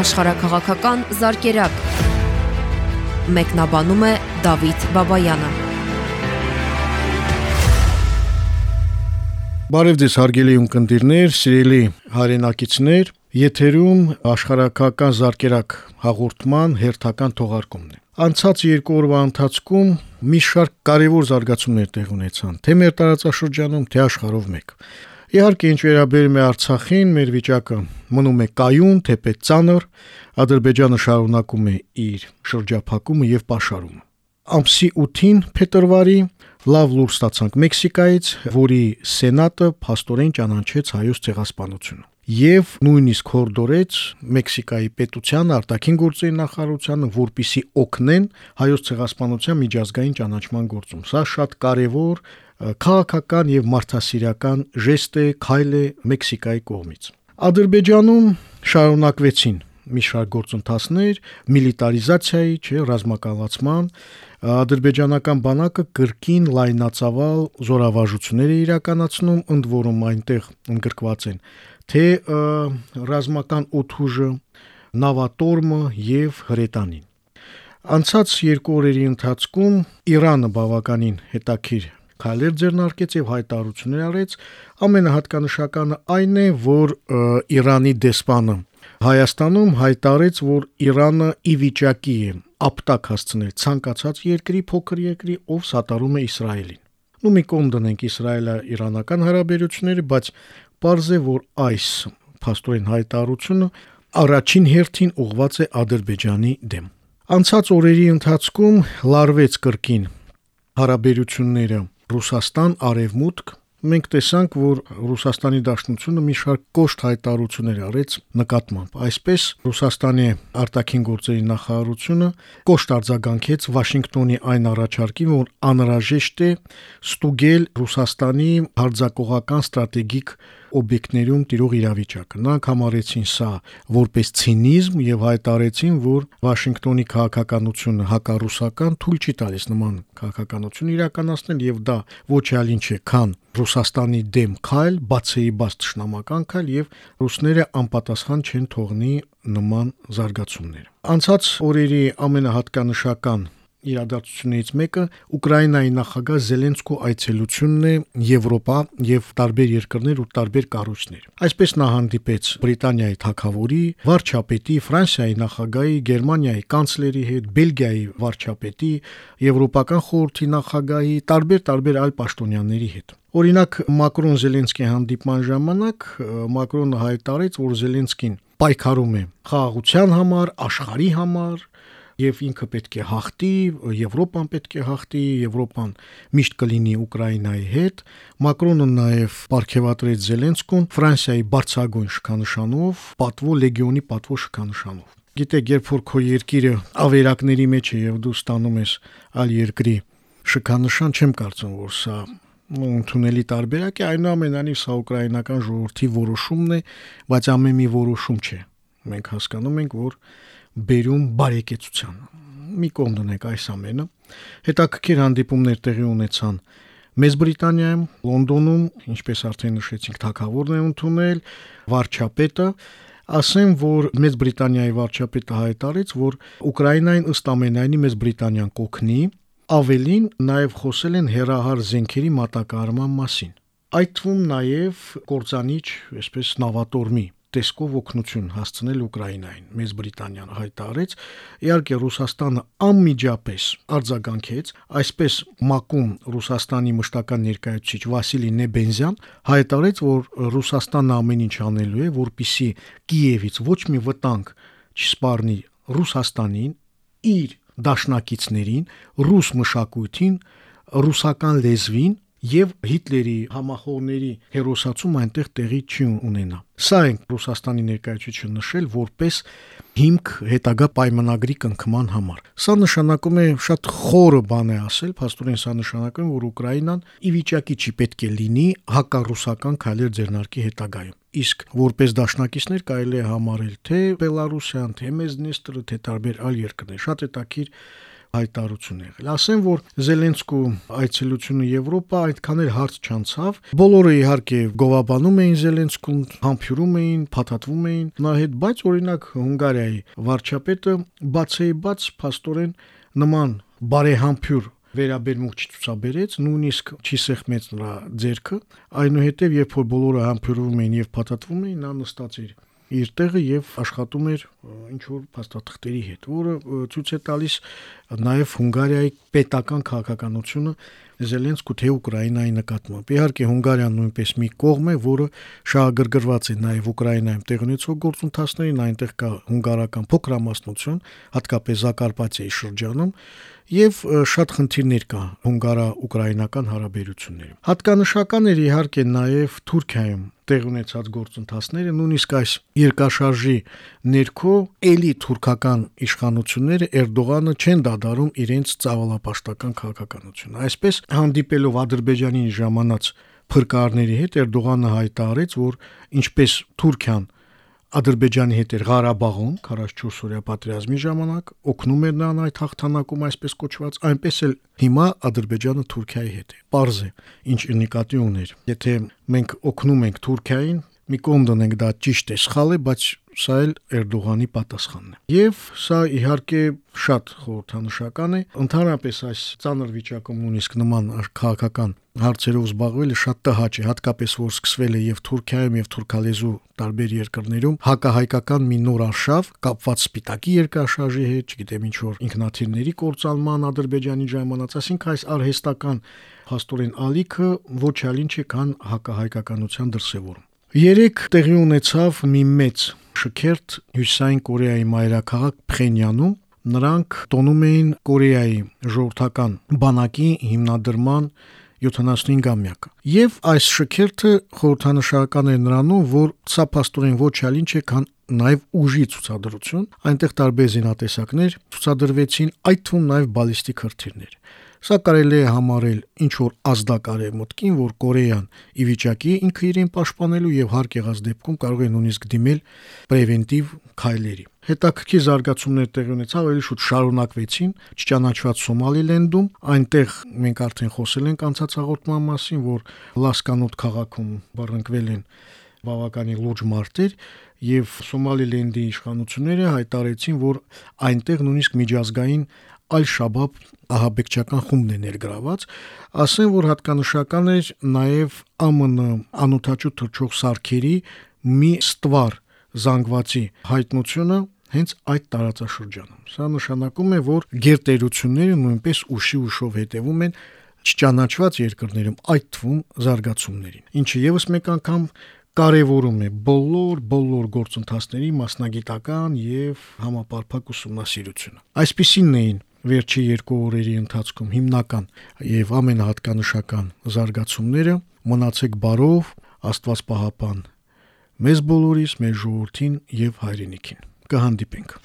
աշխարհակղական զարգերակ։ Մեկնաբանում է Դավիթ Բաբայանը։ Բարև ձեզ հարգելի ունկնդիրներ, սիրելի հայրենակիցներ, եթերում աշխարհակղական զարգերակ հաղորդման հերթական թողարկումն է։ Անցած երկու օրվա ընթացքում մի շարք կարևոր զարգացումներ տեղ ունեցան, թե մեր տարածաշրջանում, թե աշխարհով մեկ։ Իհարկե, ինչ վերաբերում է Արցախին, մեր վիճակը մնում է կայուն, թեպետ ծանր, Ադրբեջանը շարունակում է իր շրջափակումը եւ պաշարումը։ Ամսի 8-ին փետրվարի լավ լուր ստացանք Մեքսիկայից, որի սենատը փաստորեն ճանաչեց հայոց ցեղասպանությունը եւ նույնիսկ հորդորեց Մեքսիկայի պետության արտաքին գործերի նախարարությանը, որպիսի օգնեն հայոց ցեղասպանության միջազգային ճանաչման գործում։ Սա շատ կարևոր քաղաքական եւ մարդասիրական ժեստ է, քայլ է Մեքսիկայի կողմից։ Ադրբեջանում շարունակվեցին մի շարք գործընթացներ միլիտարիզացիայի, չէ, ռազմականացման, ադրբեջանական բանակը կրկին լայնածավալ զորավարժություններ է իրականացնում, ընդ որում այնտեղ ընդգրկված են թե ռազմական օթուժը, նավատորմը եւ հրետանին։ Անցած երկու օրերի ընթացքում Իրանը բավականին հետաքրիր քայլեր ձեռնարկեց եւ հայտարարություններ արեց։ Ամենահատկանշականը այն է, որ Իրանի դեսպանը Հայաստանում հայտարարեց, որ Իրանը ի վիճակի է ապտակ հասցնել ցանկացած երկրի փոքր երկրի, ով սատարում է Իսրայելին։ Ну մի կողմ դնենք Իսրայելա-իրանական հարաբերությունները, բայց պարզ է, որ այս փաստորեն հայտարարությունը առաջին հերթին ուղված է Ադրբեջանի դեմ։ Անցած օրերի ընթացքում լարվեց կրկին հարաբերությունները Ռուսաստան արևմուտք մենք տեսանք, որ Ռուսաստանի Դաշնությունը մի շարք կոշտ հայտարարություններ արեց նկատմամբ։ Այսպես Ռուսաստանի արտաքին գործերի նախարարությունը կոշտ արձագանքեց Վաշինգտոնի այն առաջարկին, որ անհրաժեշտ է ստուգել Ռուսաստանի հարձակողական ստրատեգիկ օբյեկտներում տիրող իրավիճակը։ Նրանք համարեցին սա որպես ցինիզմ եւ հայտարարեցին, որ Վաշինգտոնի քաղաքականությունը հակառուսական թույլ չի տալիս նման քաղաքականություն իրականացնել եւ դա ոչ այլ ինչ է, քան Ռուսաստանի դեմ քայլ, բացեի բաց ճշնամական քայլ եւ ռուսները անպատասխան չեն թողնի նման զարգացումներ։ Անցած օրերի ամենահատկանշական իրադարձություններից մեկը Ուկրաինայի նախագահ Զելենսկու այցելությունն է Եվրոպա եւ տարբեր երկրներ ու տարբեր կառույցներ։ Այսպես նա հանդիպեց Բրիտանիայի թագավորի, վարչապետի, Ֆրանսիայի նախագահի, Գերմանիայի կանցլերի հետ, Բելգիայի վարչապետի, Եվրոպական խորհրդի նախագահի, տարբեր-տարբեր այլ պաշտոնյաների հետ։ Օրինակ Մակրոն Զելենսկի հանդիպման ժամանակ Մակրոնը հայտարարեց, որ Զելենսկին պայքարում է խաղաղության համար, աշխարհի համար, եւ ինքը պետք է հաղթի, Եվրոպան պետք է հաղթի, Եվրոպան միշտ կլինի Ուկրաինայի հետ։ Մակրոնը նաեւ ապարգևատրեց Զելենսկուն Ֆրանսիայի բարձրագույն շքանշանով, պատվո լեգիոնի պատվո շքանշանով։ Գիտեք, երբ որ քո երկիրը ավերակների մեջ է եւ դու ստանում ես այլ երկրի շքանշան, չեմ կարծում, որ սա ընդունելի տարբերակ է, այնուամենայնիվ սա ուկրաինական ժողովրդի որոշումն է, բայց ամեն մի որոշում չէ։ Մենք հասկանում ենք, որ բերում բարեկեցության։ Մի կողմ դնենք այս ամենը։ Հետաքրքիր հանդիպումներ տեղի ունեցան Մեծ Բրիտանիայում, Լոնդոնում, ինչպես արդեն նշեցինք, թակավորն է ընդունել վարչապետը, ասեմ, որ Մեծ Բրիտանիայի վարչապետը հայտարարեց, որ Ուկրաինային ըստ ամենայնի Մեծ Բրիտանիան կօգնի, ավելին նաև խոսել են հերահար զենքերի մատակարարման մասին։ Այդ թվում նաև կորցանիչ, այսպես նավատորմի տեսկով օգնություն հասցնել Ուկրաինային։ Մեծ Բրիտանիան հայտարարեց, իհարկե Ռուսաստանը անմիջապես արձագանքեց, այսպես ՄԱԿ-ում Ռուսաստանի մշտական ներկայացուցիչ Վասիլի Նեբենզյան հայտարարեց, որ Ռուսաստանը ամեն ինչ անելու է, որպիսի Կիևից ոչ մի վտանգ չսպառնի Ռուսաստանին, իր դաշնակիցներին, ռուս մշակույթին, ռուսական լեզվին եւ Հիտլերի համախոհների հերոսացում այնտեղ տեղի չի ունենա։ Սա են Ռուսաստանի ներկայացուցիչը նշել որպես հիմք հետագա պայմանագրի կնքման համար։ Սա նշանակում է շատ խորը բան է ասել, փաստորեն սա նշանակում է, որ Ուկրաինան ի վիճակի չի պետք է լինի հակառուսական քայլեր ձեռնարկի հետագայում։ Իսկ որպես դաշնակիցներ կարելի է համարել թե Բելարուսյան, թե Մեզնեստրը, թե տարբեր այլ երկրներ։ Շատ հետաքրիր հայտարարություն եղել։ Ասեմ, որ Զելենսկու այցելությունը Եվրոպա այդքան էլ հարց չանցավ։ Բոլորը իհարկե գովաբանում էին Զելենսկուն, համբյուրում էին, փաթաթվում էին նա հետ, բայց օրինակ Հունգարիայի վարչապետը բացեի բաց փաստորեն նման բարեհամբյուր վերաբերմունք չցուցաբերեց, նույնիսկ չի սեղմեց նրա ձերքը, այնուհետև երբ որ բոլորը համբուրվում էին եւ փաթաթվում էին, նա նստած էր իր տեղը եւ աշխատում էր ինչ որ փաստաթղթերի հետ, որը ցույց է տալիս նաեւ Հունգարիայի պետական քաղաքականությունը Զելենսկու թե Ուկրաինայի նկատմամբ։ Իհարկե Հունգարիան նույնպես մի կողմ է, որը շահագրգռված է նաև Ուկրաինայում տեղ ունեցող գործընթացներին, այնտեղ կա հունգարական փոքրամասնություն, հատկապես Զակարպատիայի շրջանում, եւ շատ խնդիրներ կա հունգարա-ուկրաինական հարաբերություններում։ Հատկանշական էր իհարկե նաև Թուրքիայում տեղ ունեցած գործընթացները, նույնիսկ այս երկաշարժի ներքո էլի թուրքական իշխանությունները Էրդողանը չեն դադարում իրենց ցավալապաշտական քաղաքականությունը։ Այսպես հանդիպելով Ադրբեջանի ժամանած փրկարների հետ Էրդողանը հայտարարեց, որ ինչպես Թուրքիան Ադրբեջանի հետ էր Ղարաբաղում 44 օրյա պատերազմի ժամանակ օգնում էր նրան այդ հաղթանակում այսպես կոչված, այնպես էլ հիմա Ադրբեջանը Թուրքիայի հետ է։ Պարզ է, ինչ նկատի ուներ։ Եթե մենք օգնում ենք Թուրքիային, մի կողմ դնենք դա ճիշտ է, սխալ է, բայց սա էլ Էրդողանի պատասխանն է։ Եվ սա իհարկե շատ խորհրդանշական է։ Ընդհանրապես այս ցաներ վիճակում նույնիսկ նման քաղաքական հարցերով զբաղվելը շատ տհաճ է, հատկապես որ սկսվել է եւ Թուրքիայում եւ թուրքալեզու տարբեր երկրներում հակահայկական մի նոր արշավ կապված սպիտակի երկաշարժի հետ, չգիտեմ ինչ որ ինքնաթիռների կործանման Ադրբեջանի ժամանակ, ասինքն այս արհեստական հաստորեն ալիքը ոչ այլ ինչ է, քան հակահայկականության դրսևորում։ Երեք տեղի ունեցավ մի մեծ շքերթ Հյուսային Կորեայի մայրաքաղաք Փխենյանում նրանք տոնում էին Կորեայի ժողովրդական բանակի հիմնադրման 75-ամյակը։ Եվ այս շքերթը խորհրդանշական է նրանում, որ սա փաստորեն ոչ այլ ինչ է, քան նաև ուժի ցուցադրություն, այնտեղ տարբեր զինատեսակներ ցուցադրվեցին, այդ թվում նաև բալիստիկ հրթիռներ։ Սա կարելի է համարել ինչ որ ազդակարևմուտքին, որ Կորեան ի վիճակի է ինքը իրեն պաշտպանելու եւ հարկ եղած դեպքում կարող է նույնիսկ դիմել պրևենտիվ քայլերի։ Հետաքրքիր զարգացումներ տեղի ունեցավ, ավելի շուտ շարունակվեցին չճանաչված Սոմալիլենդում, այնտեղ մենք արդեն խոսել ենք անցած հաղորդման մասին, որ Լասկանոտ քաղաքում բռնկվել են բավականին լուրջ մարտեր եւ Սոմալիլենդի իշխանությունները հայտարարեցին, որ այնտեղ նույնիսկ միջազգային Ալ-Շաբաբ ահաբեկչական խումբն է ներգրաված, ասեն որ հատկանշական էր նաև ԱՄՆ անօթաչու թռչող սարքերի մի ստվար զանգվածի հայտնությունը հենց այդ տարածաշրջանում։ Սա նշանակում է, որ գերտերությունները նույնպես ուշի ուշով հետևում են չճանաչված երկրներում այդ թվում զարգացումներին։ Ինչը եւս մեկ անգամ կարևորում է բոլոր բոլոր գործընթացների մասնագիտական եւ համապարփակ ուսումնասիրությունը։ Այսպիսին էին վերջի երկու օրերի ընթացքում հիմնական եւ ամենահատկանշական զարգացումները մնացեք բարով աստված պահապան մեզ բոլորիս մեր ժողովրդին եւ հայրենիքին կհանդիպենք